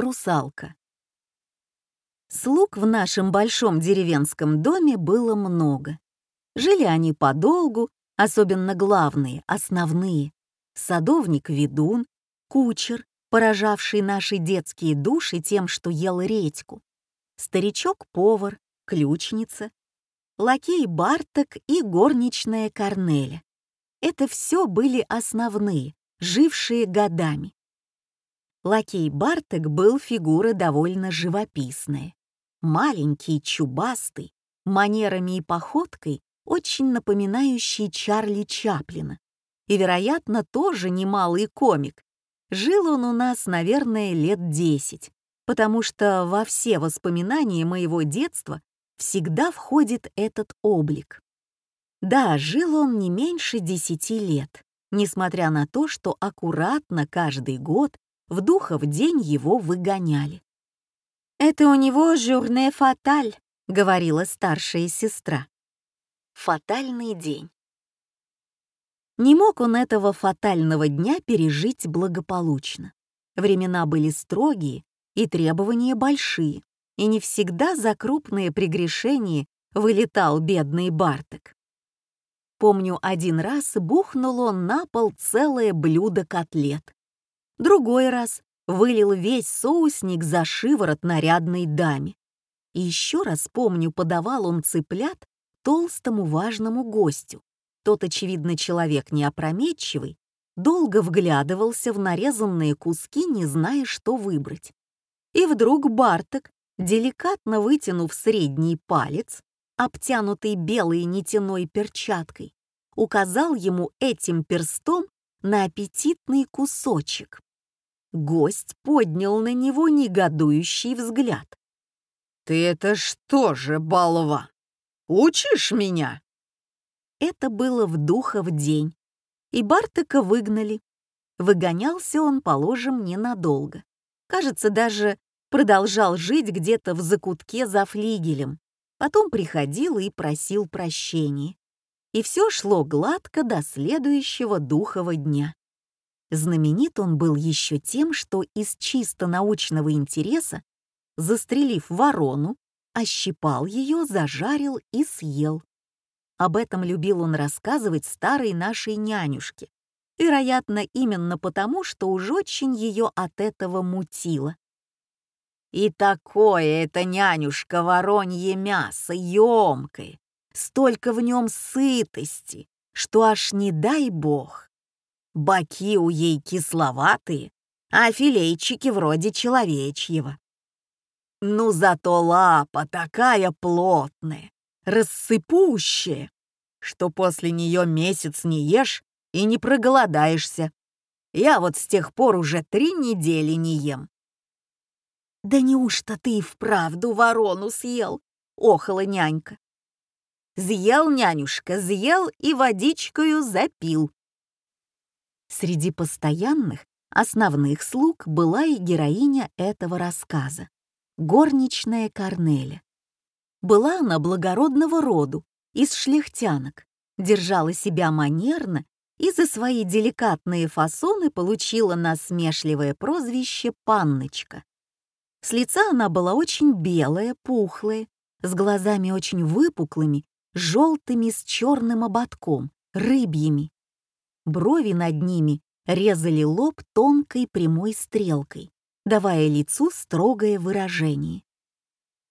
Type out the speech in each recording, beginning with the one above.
Русалка. Слуг в нашем большом деревенском доме было много. Жили они подолгу, особенно главные, основные. Садовник-ведун, кучер, поражавший наши детские души тем, что ел редьку, старичок-повар, ключница, лакей Барток и горничная Корнеля. Это все были основные, жившие годами. Лакей Барток был фигура довольно живописная. Маленький, чубастый, манерами и походкой, очень напоминающий Чарли Чаплина. И, вероятно, тоже немалый комик. Жил он у нас, наверное, лет десять, потому что во все воспоминания моего детства всегда входит этот облик. Да, жил он не меньше десяти лет, несмотря на то, что аккуратно каждый год в духов день его выгоняли. «Это у него журне фаталь», — говорила старшая сестра. Фатальный день. Не мог он этого фатального дня пережить благополучно. Времена были строгие и требования большие, и не всегда за крупные прегрешения вылетал бедный Барток. Помню, один раз бухнул он на пол целое блюдо котлет. Другой раз вылил весь соусник за шиворот нарядной даме. И еще раз помню, подавал он цыплят толстому важному гостю. Тот, очевидно, человек неопрометчивый, долго вглядывался в нарезанные куски, не зная, что выбрать. И вдруг Барток, деликатно вытянув средний палец, обтянутый белой нитяной перчаткой, указал ему этим перстом на аппетитный кусочек. Гость поднял на него негодующий взгляд. «Ты это что же, болван, учишь меня?» Это было в духов день, и Бартака выгнали. Выгонялся он, положим, ненадолго. Кажется, даже продолжал жить где-то в закутке за флигелем. Потом приходил и просил прощения. И все шло гладко до следующего духового дня. Знаменит он был еще тем, что из чисто научного интереса, застрелив ворону, ощипал ее, зажарил и съел. Об этом любил он рассказывать старой нашей нянюшке, вероятно, именно потому, что уж очень ее от этого мутило. И такое это нянюшка воронье мясо, емкое, столько в нем сытости, что аж не дай бог. Боки у ей кисловатые, а филейчики вроде человечьего. Ну зато лапа такая плотная, рассыпущая, что после нее месяц не ешь и не проголодаешься. Я вот с тех пор уже три недели не ем. «Да неужто ты и вправду ворону съел?» — охала нянька. «Съел, нянюшка, съел и водичкою запил», Среди постоянных, основных слуг была и героиня этого рассказа — горничная Корнеля. Была она благородного роду, из шляхтянок, держала себя манерно и за свои деликатные фасоны получила насмешливое прозвище «панночка». С лица она была очень белая, пухлая, с глазами очень выпуклыми, желтыми с черным ободком, рыбьими. Брови над ними резали лоб тонкой прямой стрелкой, давая лицу строгое выражение.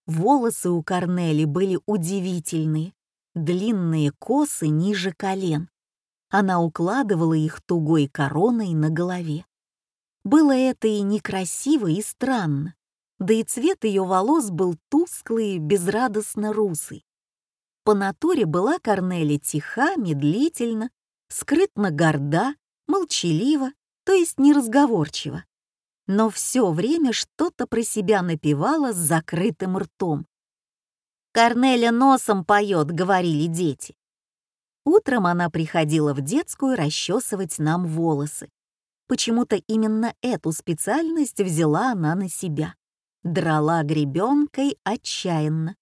Волосы у Корнели были удивительные, длинные косы ниже колен. Она укладывала их тугой короной на голове. Было это и некрасиво, и странно, да и цвет ее волос был тусклый, безрадостно русый. По натуре была Корнели тиха, медлительна, скрытно горда, молчалива, то есть неразговорчива. Но все время что-то про себя напевала с закрытым ртом. «Корнеля носом поет», — говорили дети. Утром она приходила в детскую расчесывать нам волосы. Почему-то именно эту специальность взяла она на себя. Драла гребенкой отчаянно.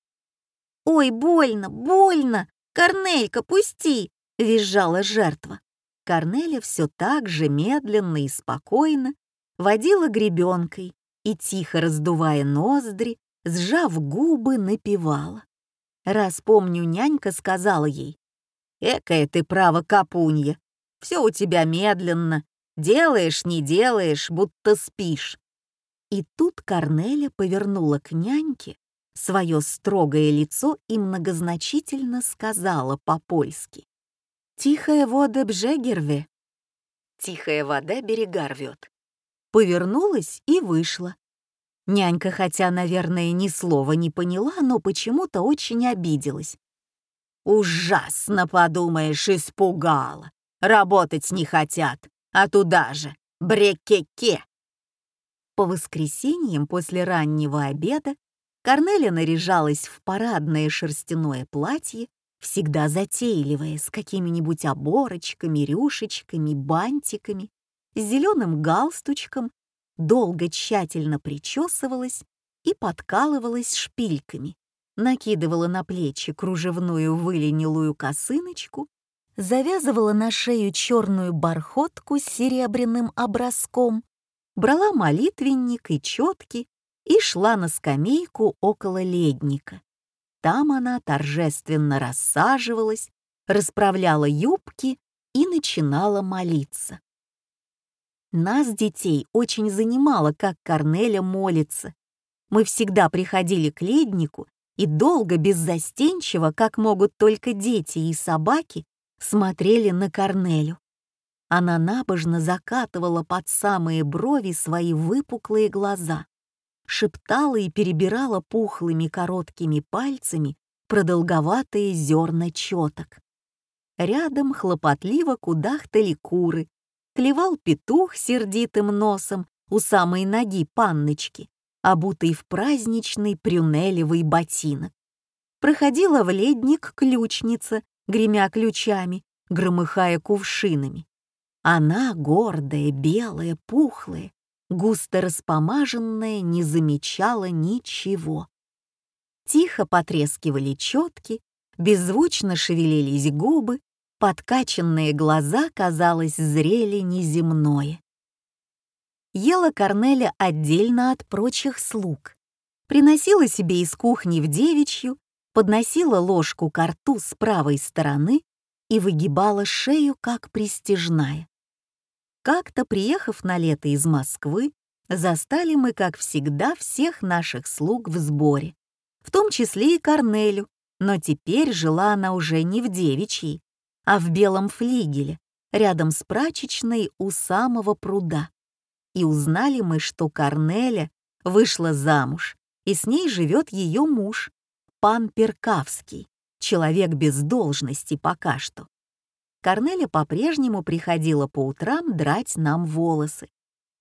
«Ой, больно, больно! Корнелька, пусти!» — визжала жертва. Корнеля все так же медленно и спокойно водила гребенкой, и, тихо раздувая ноздри, сжав губы, напевала. Раз помню, нянька сказала ей, «Экая ты право капунья, все у тебя медленно, делаешь, не делаешь, будто спишь». И тут Корнеля повернула к няньке свое строгое лицо и многозначительно сказала по-польски. «Тихая вода бжегерве». «Тихая вода берега рвет». Повернулась и вышла. Нянька, хотя, наверное, ни слова не поняла, но почему-то очень обиделась. «Ужасно, подумаешь, испугала. Работать не хотят, а туда же, брекеке». По воскресеньям после раннего обеда Корнеля наряжалась в парадное шерстяное платье, всегда затейливое, с какими-нибудь оборочками, рюшечками, бантиками, с зеленым галстучком, долго тщательно причесывалась и подкалывалась шпильками, накидывала на плечи кружевную выленилую косыночку, завязывала на шею черную бархотку с серебряным образком, брала молитвенник и четки и шла на скамейку около ледника. Там она торжественно рассаживалась, расправляла юбки и начинала молиться. Нас, детей, очень занимало, как Корнеля молится. Мы всегда приходили к леднику и долго, беззастенчиво, как могут только дети и собаки, смотрели на Корнелю. Она набожно закатывала под самые брови свои выпуклые глаза шептала и перебирала пухлыми короткими пальцами продолговатые зерна четок. Рядом хлопотливо кудахтали куры, клевал петух сердитым носом у самой ноги панночки, обутый в праздничный прюнелевый ботинок. Проходила в ледник ключница, гремя ключами, громыхая кувшинами. Она, гордая, белая, пухлая, густо распомаженная, не замечала ничего. Тихо потрескивали четки, беззвучно шевелились губы, подкачанные глаза, казалось, зрели неземное. Ела Корнеля отдельно от прочих слуг. Приносила себе из кухни в девичью, подносила ложку к рту с правой стороны и выгибала шею, как пристежная. Как-то, приехав на лето из Москвы, застали мы, как всегда, всех наших слуг в сборе, в том числе и Корнелю, но теперь жила она уже не в девичьей, а в белом флигеле, рядом с прачечной у самого пруда. И узнали мы, что Корнеля вышла замуж, и с ней живет ее муж, пан Перкавский, человек без должности пока что. Корнеля по-прежнему приходила по утрам драть нам волосы.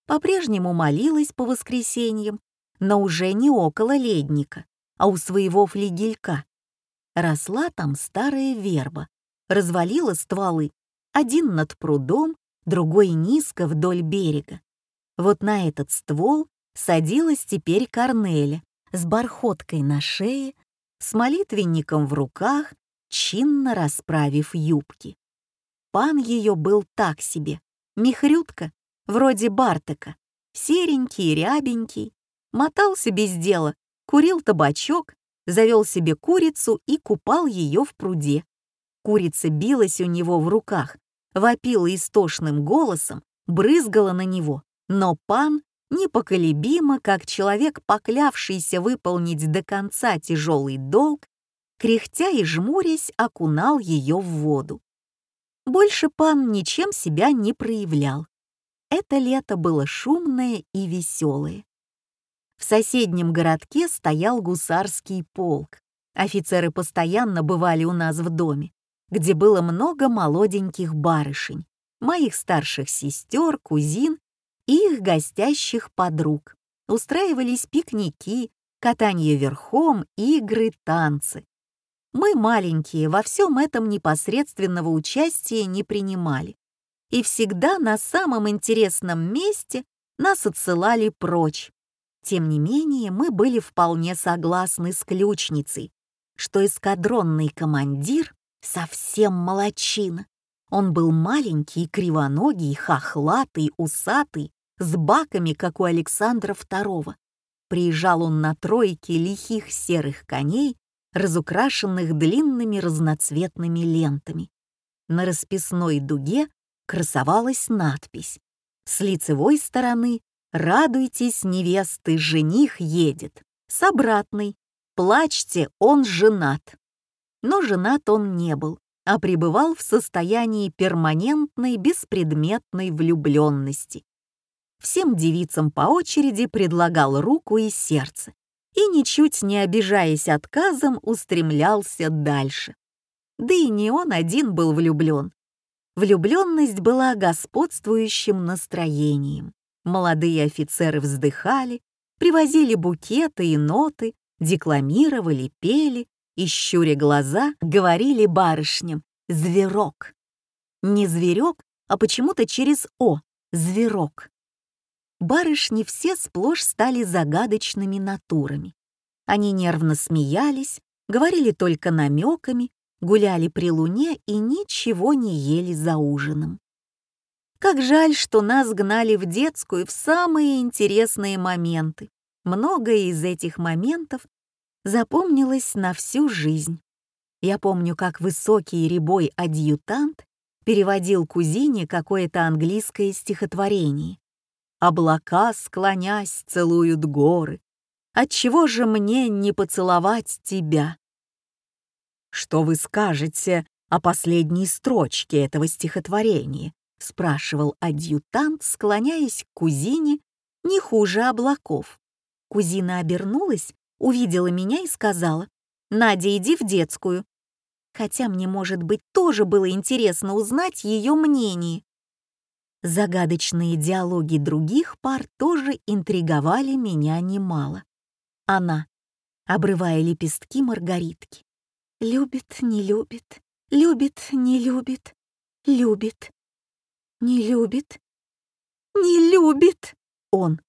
По-прежнему молилась по воскресеньям, но уже не около ледника, а у своего флигелька. Росла там старая верба, развалила стволы, один над прудом, другой низко вдоль берега. Вот на этот ствол садилась теперь Корнеля с бархоткой на шее, с молитвенником в руках, чинно расправив юбки. Пан ее был так себе, михрютка, вроде Бартака, серенький, рябенький, мотался без дела, курил табачок, завел себе курицу и купал ее в пруде. Курица билась у него в руках, вопила истошным голосом, брызгала на него, но пан непоколебимо, как человек, поклявшийся выполнить до конца тяжелый долг, кряхтя и жмурясь, окунал ее в воду. Больше пан ничем себя не проявлял. Это лето было шумное и веселое. В соседнем городке стоял гусарский полк. Офицеры постоянно бывали у нас в доме, где было много молоденьких барышень, моих старших сестер, кузин и их гостящих подруг. Устраивались пикники, катание верхом, игры, танцы. Мы, маленькие, во всем этом непосредственного участия не принимали. И всегда на самом интересном месте нас отсылали прочь. Тем не менее, мы были вполне согласны с ключницей, что эскадронный командир совсем молочина. Он был маленький, кривоногий, хохлатый, усатый, с баками, как у Александра II. Приезжал он на тройке лихих серых коней, разукрашенных длинными разноцветными лентами. На расписной дуге красовалась надпись. С лицевой стороны «Радуйтесь, невесты, жених едет». С обратной «Плачьте, он женат». Но женат он не был, а пребывал в состоянии перманентной беспредметной влюбленности. Всем девицам по очереди предлагал руку и сердце и, ничуть не обижаясь отказом, устремлялся дальше. Да и не он один был влюблен. Влюбленность была господствующим настроением. Молодые офицеры вздыхали, привозили букеты и ноты, декламировали, пели и, щуря глаза, говорили барышням «зверок». Не зверек, а почему-то через «о» — зверок. Барышни все сплошь стали загадочными натурами. Они нервно смеялись, говорили только намеками, гуляли при луне и ничего не ели за ужином. Как жаль, что нас гнали в детскую в самые интересные моменты. Многое из этих моментов запомнилось на всю жизнь. Я помню, как высокий рябой адъютант переводил кузине какое-то английское стихотворение. «Облака, склонясь, целуют горы. Отчего же мне не поцеловать тебя?» «Что вы скажете о последней строчке этого стихотворения?» — спрашивал адъютант, склоняясь к кузине не хуже облаков. Кузина обернулась увидела меня и сказала, «Надя, иди в детскую». Хотя мне, может быть, тоже было интересно узнать ее мнение. Загадочные диалоги других пар тоже интриговали меня немало. Она, обрывая лепестки маргаритки. Любит, не любит, любит, не любит, любит, не любит, не любит. Он,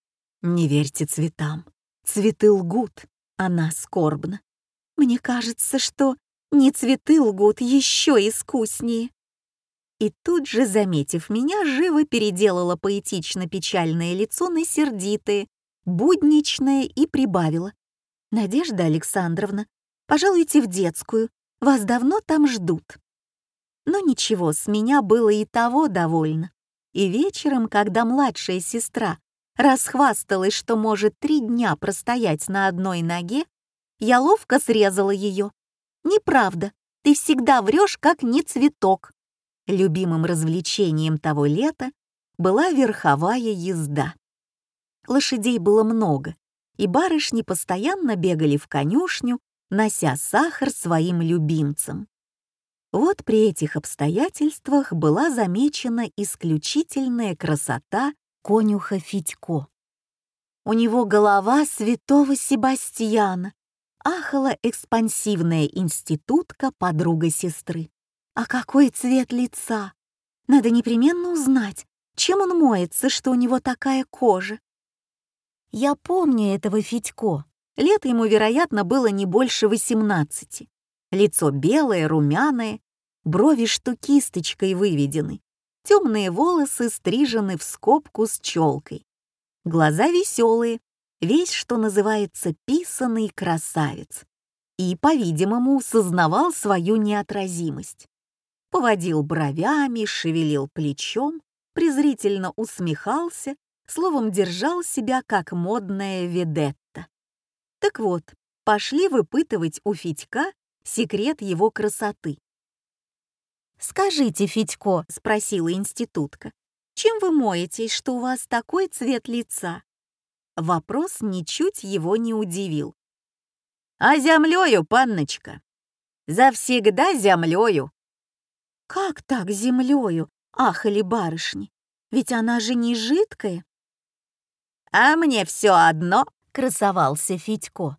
не верьте цветам, цветы лгут, она скорбна. Мне кажется, что не цветы лгут еще искуснее. И тут же, заметив меня, живо переделала поэтично-печальное лицо на сердитое, будничное и прибавила. «Надежда Александровна, пожалуйте в детскую, вас давно там ждут». Но ничего, с меня было и того довольно. И вечером, когда младшая сестра расхвасталась, что может три дня простоять на одной ноге, я ловко срезала ее. «Неправда, ты всегда врешь, как не цветок». Любимым развлечением того лета была верховая езда. Лошадей было много, и барышни постоянно бегали в конюшню, нося сахар своим любимцам. Вот при этих обстоятельствах была замечена исключительная красота конюха Федько. У него голова святого Себастьяна, ахала экспансивная институтка подруга сестры. А какой цвет лица! Надо непременно узнать, чем он моется, что у него такая кожа. Я помню этого Федько. Лет ему, вероятно, было не больше восемнадцати. Лицо белое, румяное, брови что кисточкой выведены, темные волосы стрижены в скобку с челкой. Глаза веселые, весь, что называется, писанный красавец. И, по-видимому, сознавал свою неотразимость. Поводил бровями, шевелил плечом, презрительно усмехался, словом, держал себя как модная ведетта. Так вот, пошли выпытывать у Федька секрет его красоты. «Скажите, Федько», — спросила институтка, «чем вы моетесь, что у вас такой цвет лица?» Вопрос ничуть его не удивил. «А землею, панночка! Завсегда землею!» «Как так землею?» — ахали барышни. «Ведь она же не жидкая!» «А мне все одно!» — красовался Федько.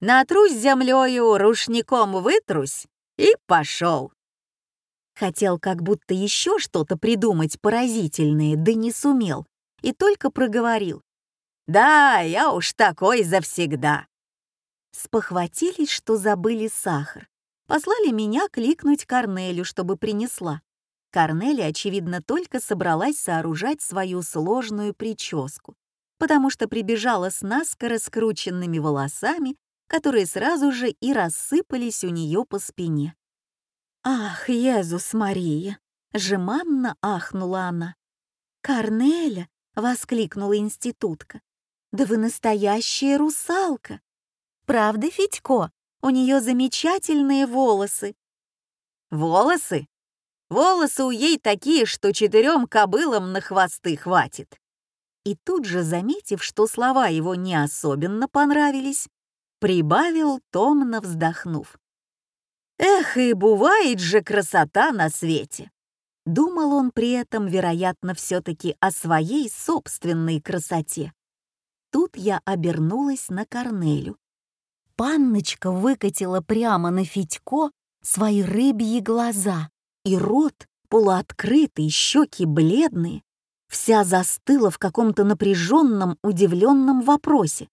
«Натрусь землею, рушником вытрусь и пошел!» Хотел как будто еще что-то придумать поразительное, да не сумел, и только проговорил. «Да, я уж такой завсегда». Спохватились, что забыли сахар. Послали меня кликнуть Корнелю, чтобы принесла. Корнелия, очевидно, только собралась сооружать свою сложную прическу, потому что прибежала с наскоро скрученными волосами, которые сразу же и рассыпались у нее по спине. «Ах, Иисус Мария!» — жеманно ахнула она. «Корнеля!» — воскликнула институтка. «Да вы настоящая русалка! Правда, Федько? У нее замечательные волосы!» «Волосы? Волосы у ей такие, что четырем кобылам на хвосты хватит!» И тут же, заметив, что слова его не особенно понравились, прибавил, томно вздохнув. «Эх, и бывает же красота на свете!» Думал он при этом, вероятно, все-таки о своей собственной красоте. Тут я обернулась на Корнелю. Панночка выкатила прямо на Федько свои рыбьи глаза, и рот полуоткрытый, щеки бледные, вся застыла в каком-то напряженном, удивленном вопросе.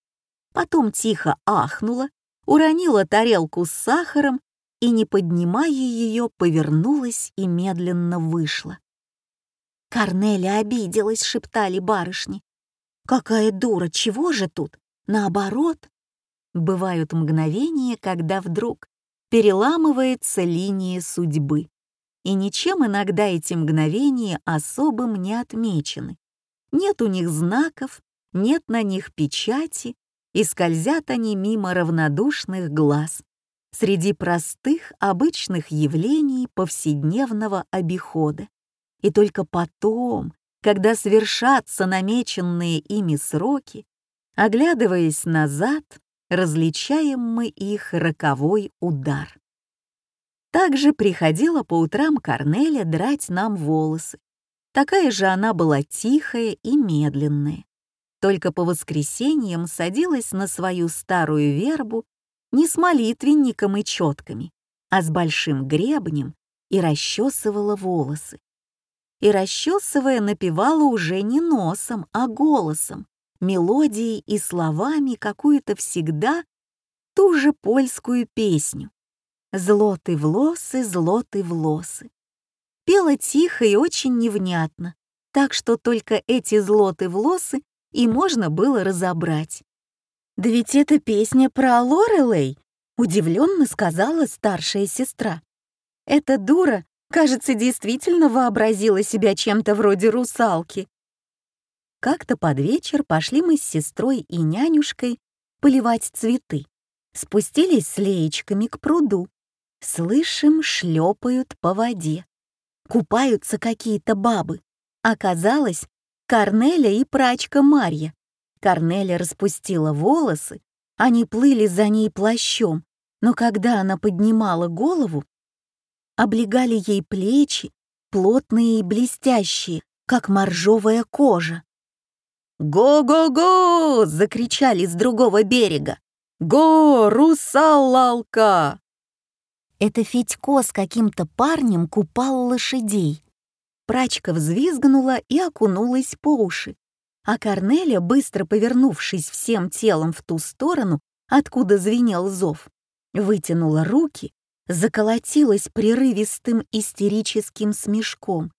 Потом тихо ахнула, уронила тарелку с сахаром и, не поднимая ее, повернулась и медленно вышла. «Корнеля обиделась», — шептали барышни. «Какая дура, чего же тут? Наоборот». Бывают мгновения, когда вдруг переламывается линия судьбы. И ничем иногда эти мгновения особым не отмечены. Нет у них знаков, нет на них печати, и скользят они мимо равнодушных глаз среди простых, обычных явлений повседневного обихода. И только потом, когда свершатся намеченные ими сроки, оглядываясь назад, различаем мы их роковой удар. Также приходила по утрам Корнеля драть нам волосы. Такая же она была тихая и медленная. Только по воскресеньям садилась на свою старую вербу не с молитвенником и четками, а с большим гребнем и расчесывала волосы. И расчесывая, напевала уже не носом, а голосом, мелодией и словами какую-то всегда ту же польскую песню. «Злоты в лосы, злоты в лосы». Пела тихо и очень невнятно, так что только эти злоты в лосы и можно было разобрать. «Да ведь это песня про Лорелей», — удивленно сказала старшая сестра. «Эта дура, кажется, действительно вообразила себя чем-то вроде русалки». Как-то под вечер пошли мы с сестрой и нянюшкой поливать цветы. Спустились с леечками к пруду. Слышим, шлепают по воде. Купаются какие-то бабы. Оказалось, Корнеля и прачка Марья. Корнеля распустила волосы, они плыли за ней плащом, но когда она поднимала голову, облегали ей плечи, плотные и блестящие, как моржовая кожа. «Го-го-го!» — закричали с другого берега. «Го, русалалка!» Это Федько с каким-то парнем купал лошадей. Прачка взвизгнула и окунулась по уши а Корнеля, быстро повернувшись всем телом в ту сторону, откуда звенел зов, вытянула руки, заколотилась прерывистым истерическим смешком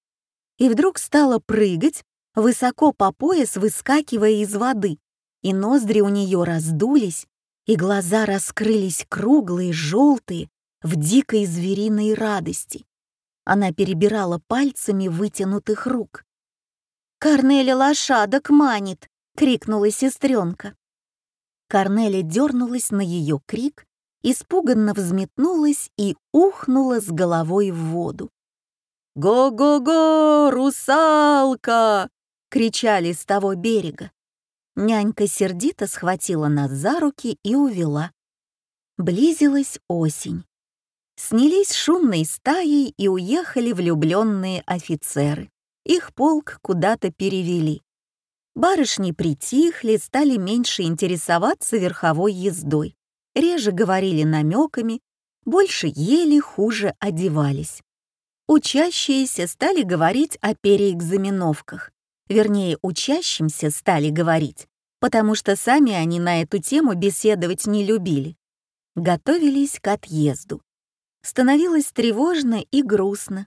и вдруг стала прыгать, высоко по пояс выскакивая из воды, и ноздри у нее раздулись, и глаза раскрылись круглые, желтые, в дикой звериной радости. Она перебирала пальцами вытянутых рук. «Корнеля лошадок манит!» — крикнула сестренка. Корнеля дернулась на ее крик, испуганно взметнулась и ухнула с головой в воду. «Го-го-го, русалка!» — кричали с того берега. Нянька сердито схватила нас за руки и увела. Близилась осень. Снялись шумной стаей и уехали влюбленные офицеры их полк куда-то перевели. Барышни притихли, стали меньше интересоваться верховой ездой, реже говорили намеками, больше ели, хуже одевались. Учащиеся стали говорить о переэкзаменовках, вернее, учащимся стали говорить, потому что сами они на эту тему беседовать не любили. Готовились к отъезду. Становилось тревожно и грустно.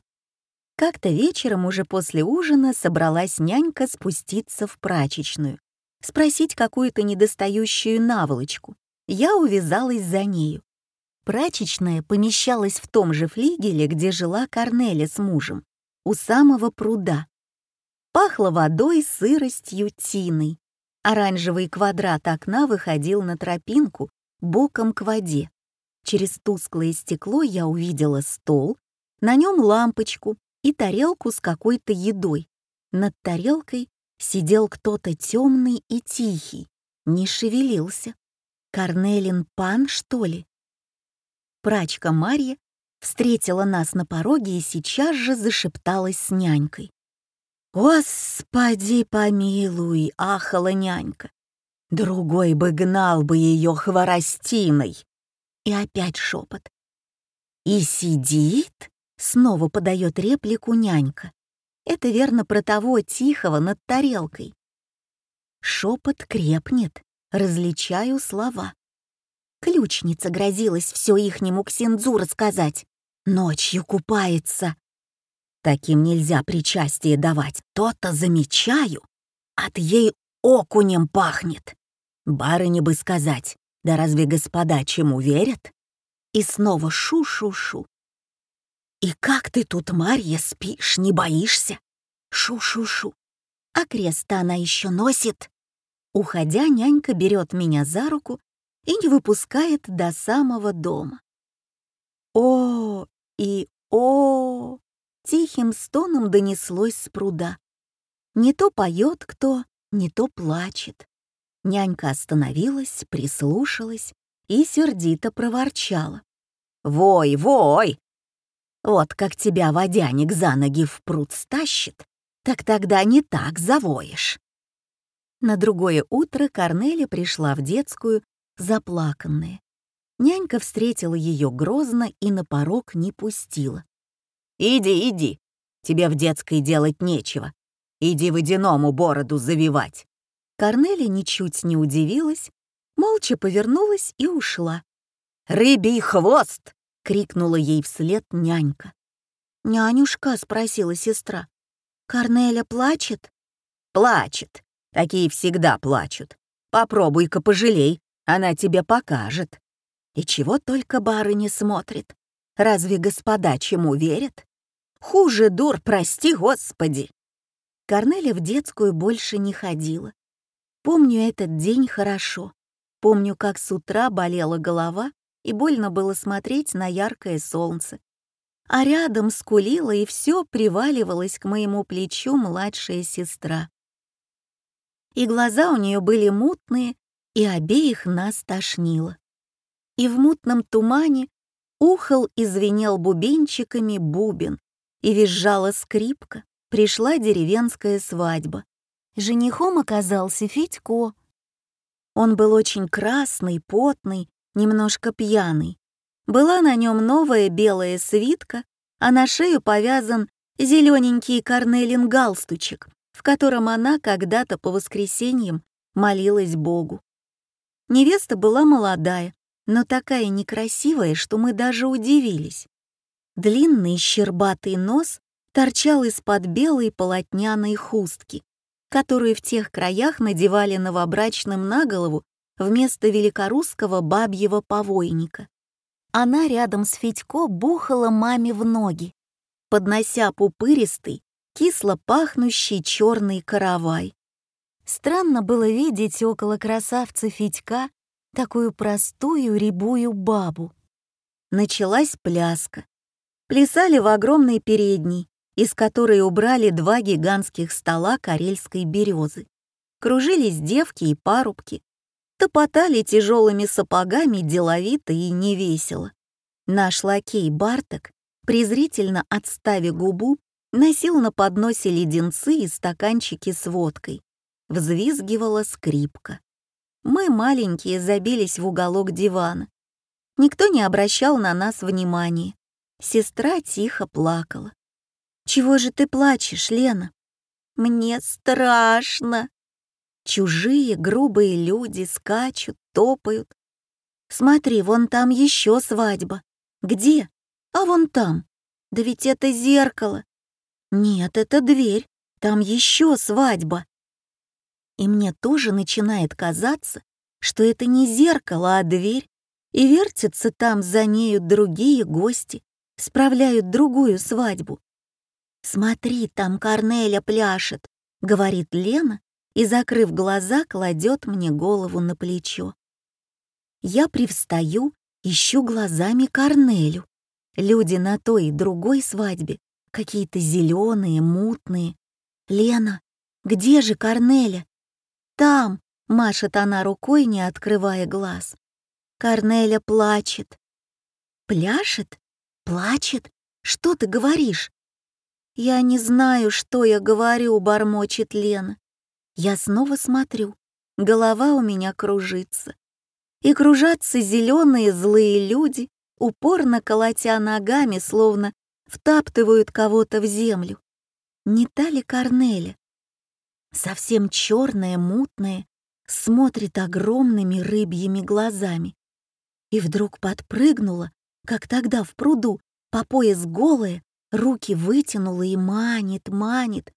Как-то вечером уже после ужина собралась нянька спуститься в прачечную, спросить какую-то недостающую наволочку. Я увязалась за нею. Прачечная помещалась в том же флигеле, где жила Корнеля с мужем, у самого пруда. Пахло водой, сыростью, тиной. Оранжевый квадрат окна выходил на тропинку боком к воде. Через тусклое стекло я увидела стол, на нем лампочку и тарелку с какой-то едой. Над тарелкой сидел кто-то темный и тихий, не шевелился. Корнелин пан, что ли? Прачка Марья встретила нас на пороге и сейчас же зашепталась с нянькой. «Господи помилуй!» — ахала нянька. «Другой бы гнал бы ее хворостиной!» И опять шепот. «И сидит?» — снова подает реплику нянька. Это верно про того тихого над тарелкой. Шепот крепнет, различаю слова. Ключница грозилась все ихнему ксензу рассказать. Ночью купается. Таким нельзя причастие давать. То-то замечаю. От ей окунем пахнет. Барыне бы сказать, да разве господа чему верят? И снова шу-шу-шу. И как ты тут, Марья, спишь, не боишься? Шу-шу-шу. А креста она еще носит. Уходя, нянька берет меня за руку и не выпускает до самого дома. О и о! Тихим стоном донеслось с пруда. Не то поет кто, не то плачет. Нянька остановилась, прислушалась и сердито проворчала. «Вой, вой! Вот как тебя водяник за ноги в пруд стащит, так тогда не так завоешь». На другое утро Корнеля пришла в детскую заплаканная. Нянька встретила ее грозно и на порог не пустила. «Иди, иди, тебе в детской делать нечего. Иди водяному бороду завивать». Корнеля ничуть не удивилась, молча повернулась и ушла. «Рыбий хвост!» — крикнула ей вслед нянька. «Нянюшка», — спросила сестра, — «Корнеля плачет?» «Плачет. Такие всегда плачут. Попробуй-ка пожалей, она тебе покажет. И чего только бары не смотрит. Разве господа чему верят? Хуже дур, прости господи. Корнеля в детскую больше не ходила. Помню этот день хорошо. Помню, как с утра болела голова и больно было смотреть на яркое солнце. А рядом скулила и все приваливалась к моему плечу младшая сестра. И глаза у нее были мутные, и обеих нас тошнило. И в мутном тумане ухал и звенел бубенчиками бубен, и визжала скрипка, пришла деревенская свадьба. Женихом оказался Федько. Он был очень красный, потный, немножко пьяный. Была на нем новая белая свитка, а на шею повязан зелененький корнелин галстучек, в котором она когда-то по воскресеньям молилась Богу. Невеста была молодая, но такая некрасивая, что мы даже удивились. Длинный щербатый нос торчал из-под белой полотняной хустки, которую в тех краях надевали новобрачным на голову вместо великорусского бабьего повойника. Она рядом с Федько бухала маме в ноги, поднося пупыристый, кисло пахнущий черный каравай. Странно было видеть около красавца Федька такую простую рябую бабу. Началась пляска. Плясали в огромной передней, из которой убрали два гигантских стола карельской березы. Кружились девки и парубки, топотали тяжелыми сапогами деловито и невесело. Наш лакей Барток, презрительно отставив губу, носил на подносе леденцы и стаканчики с водкой взвизгивала скрипка. Мы, маленькие, забились в уголок дивана. Никто не обращал на нас внимания. Сестра тихо плакала. «Чего же ты плачешь, Лена?» «Мне страшно!» Чужие грубые люди скачут, топают. «Смотри, вон там еще свадьба. Где? А вон там. Да ведь это зеркало. Нет, это дверь, там еще свадьба. И мне тоже начинает казаться, что это не зеркало, а дверь, и вертятся там за нею другие гости, справляют другую свадьбу. «Смотри, там Корнеля пляшет», — говорит Лена и, закрыв глаза, кладет мне голову на плечо. Я привстаю, ищу глазами Корнелю. Люди на той и другой свадьбе какие-то зеленые, мутные. «Лена, где же Корнеля?» «Там», — машет она рукой, не открывая глаз. Корнеля плачет. «Пляшет? Плачет? Что ты говоришь?» «Я не знаю, что я говорю», — бормочет Лена. Я снова смотрю. Голова у меня кружится. И кружатся зеленые злые люди, упорно колотя ногами, словно втаптывают кого-то в землю. Не та ли Корнеля? Совсем черная, мутная, смотрит огромными рыбьими глазами. И вдруг подпрыгнула, как тогда в пруду, по пояс голая, руки вытянула и манит, манит,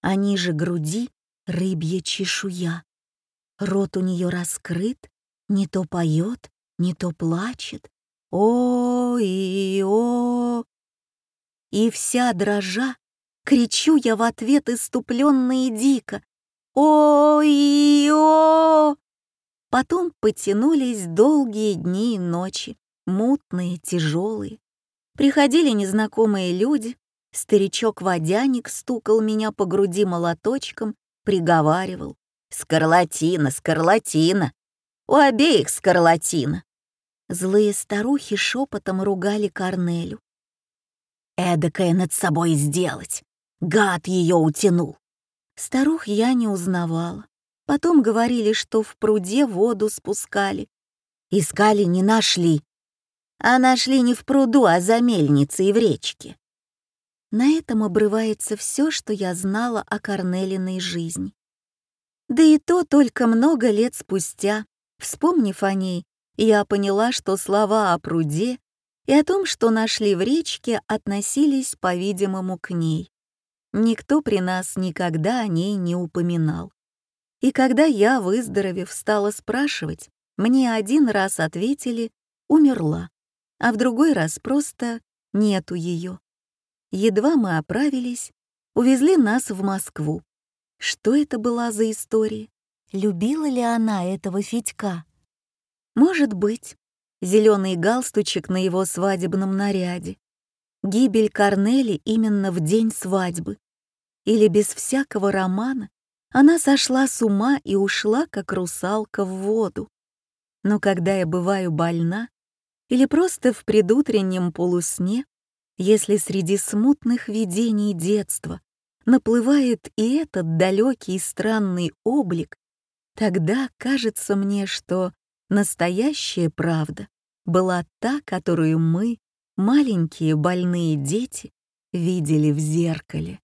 а ниже груди рыбья чешуя. Рот у нее раскрыт, не то поет, не то плачет. О и о И вся дрожа, кричу я в ответ иступленно и дико. О и о Потом потянулись долгие дни и ночи, мутные, тяжелые. Приходили незнакомые люди, старичок-водяник стукал меня по груди молоточком, приговаривал. «Скарлатина, скарлатина! У обеих скарлатина!» Злые старухи шепотом ругали Корнелю. «Эдакое над собой сделать! Гад ее утянул!» Старух я не узнавала. Потом говорили, что в пруде воду спускали. Искали, не нашли, а нашли не в пруду, а за мельницей в речке. На этом обрывается все, что я знала о Корнелиной жизни. Да и то только много лет спустя, вспомнив о ней, я поняла, что слова о пруде и о том, что нашли в речке, относились, по-видимому, к ней. Никто при нас никогда о ней не упоминал. И когда я, выздоровев, стала спрашивать, мне один раз ответили «умерла» а в другой раз просто нету ее. Едва мы оправились, увезли нас в Москву. Что это была за история? Любила ли она этого Федька? Может быть, зеленый галстучек на его свадебном наряде, гибель Корнели именно в день свадьбы, или без всякого романа она сошла с ума и ушла, как русалка, в воду. Но когда я бываю больна, или просто в предутреннем полусне, если среди смутных видений детства наплывает и этот далекий странный облик, тогда кажется мне, что настоящая правда была та, которую мы, маленькие больные дети, видели в зеркале.